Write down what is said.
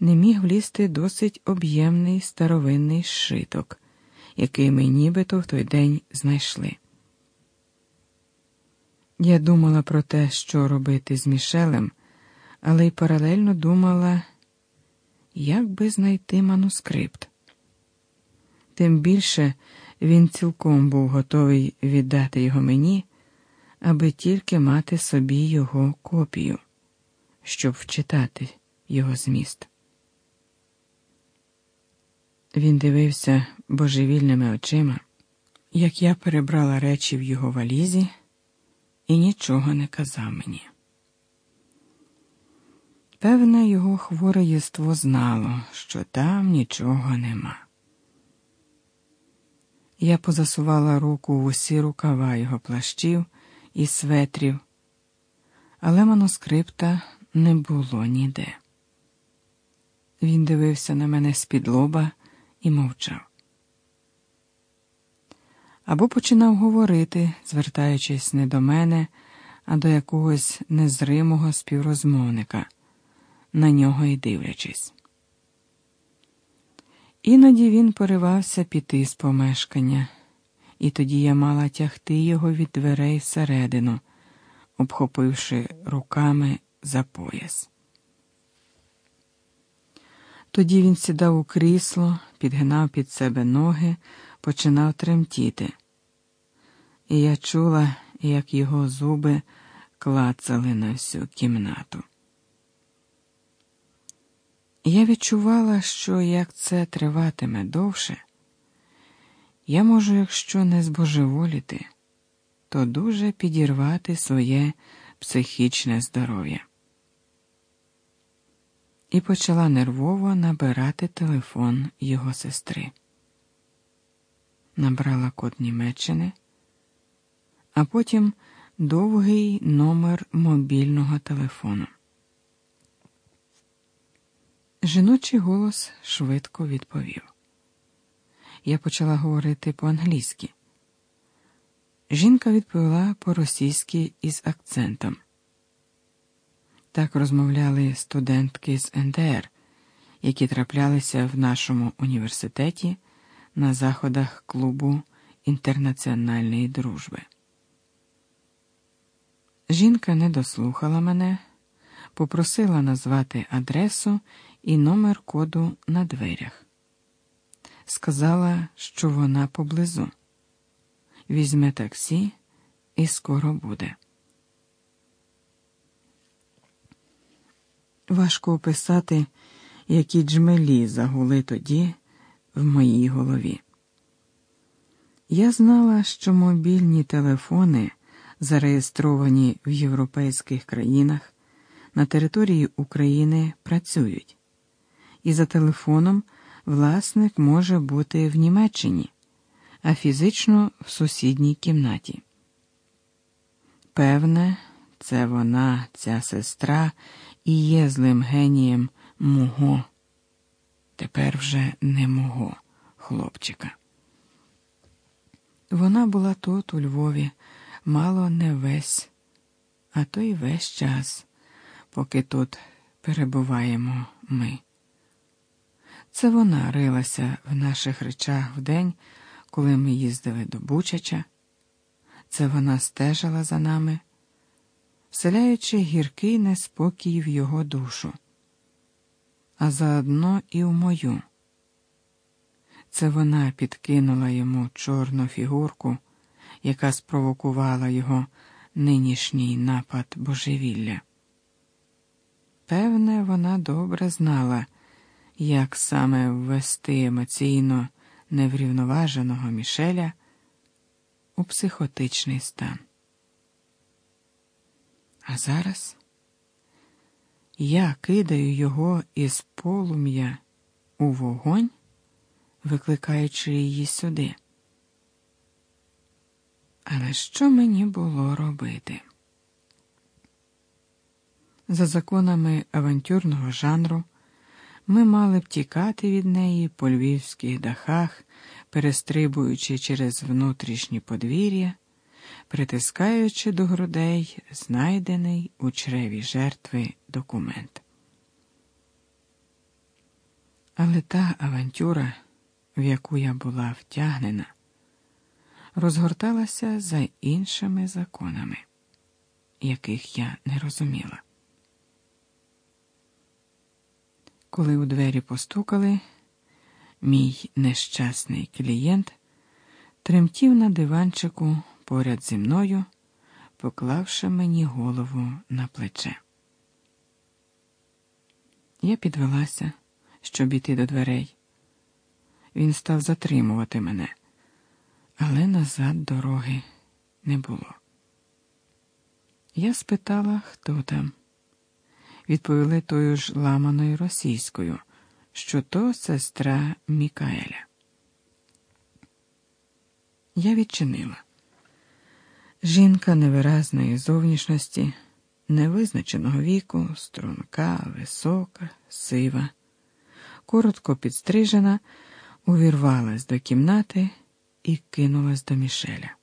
не міг влізти досить об'ємний старовинний шиток, який ми нібито в той день знайшли. Я думала про те, що робити з Мішелем, але й паралельно думала, як би знайти манускрипт. Тим більше він цілком був готовий віддати його мені, аби тільки мати собі його копію, щоб вчитати його зміст. Він дивився божевільними очима, як я перебрала речі в його валізі, і нічого не казав мені. Певне, його хворе єство знало, що там нічого нема. Я позасувала руку в усі рукава його плащів і светрів, але манускрипта не було ніде. Він дивився на мене з-під лоба і мовчав. Або починав говорити, звертаючись не до мене, а до якогось незримого співрозмовника, на нього й дивлячись. Іноді він поривався піти з помешкання, і тоді я мала тягти його від дверей всередину, обхопивши руками за пояс. Тоді він сідав у крісло, підгинав під себе ноги, починав тремтіти, і я чула, як його зуби клацали на всю кімнату. Я відчувала, що як це триватиме довше, я можу, якщо не збожеволіти, то дуже підірвати своє психічне здоров'я. І почала нервово набирати телефон його сестри. Набрала код Німеччини, а потім довгий номер мобільного телефону. Жіночий голос швидко відповів. Я почала говорити по-англійськи. Жінка відповіла по-російськи із акцентом. Так розмовляли студентки з НДР, які траплялися в нашому університеті на заходах клубу інтернаціональної дружби. Жінка не дослухала мене, попросила назвати адресу і номер коду на дверях. Сказала, що вона поблизу. Візьме таксі і скоро буде. Важко описати, які джмелі загули тоді в моїй голові. Я знала, що мобільні телефони, зареєстровані в європейських країнах, на території України працюють і за телефоном власник може бути в Німеччині, а фізично в сусідній кімнаті. Певне, це вона, ця сестра, і є злим генієм мого, тепер вже не мого хлопчика. Вона була тут, у Львові, мало не весь, а то й весь час, поки тут перебуваємо ми. Це вона рилася в наших речах вдень, коли ми їздили до Бучача. Це вона стежила за нами, вселяючи гіркий неспокій в його душу, а заодно і в мою. Це вона підкинула йому чорну фігурку, яка спровокувала його нинішній напад божевілля. Певне, вона добре знала як саме ввести емоційно неврівноваженого Мішеля у психотичний стан. А зараз я кидаю його із полум'я у вогонь, викликаючи її сюди. Але що мені було робити? За законами авантюрного жанру ми мали б тікати від неї по львівських дахах, перестрибуючи через внутрішні подвір'я, притискаючи до грудей знайдений у чреві жертви документ. Але та авантюра, в яку я була втягнена, розгорталася за іншими законами, яких я не розуміла. Коли у двері постукали, мій нещасний клієнт тремтів на диванчику поряд зі мною, поклавши мені голову на плече. Я підвелася, щоб іти до дверей. Він став затримувати мене, але назад дороги не було. Я спитала, хто там. Відповіли тою ж ламаною російською, що то сестра Мікаеля. Я відчинила. Жінка невиразної зовнішності, невизначеного віку, струнка, висока, сива, коротко підстрижена, увірвалась до кімнати і кинулась до Мішеля.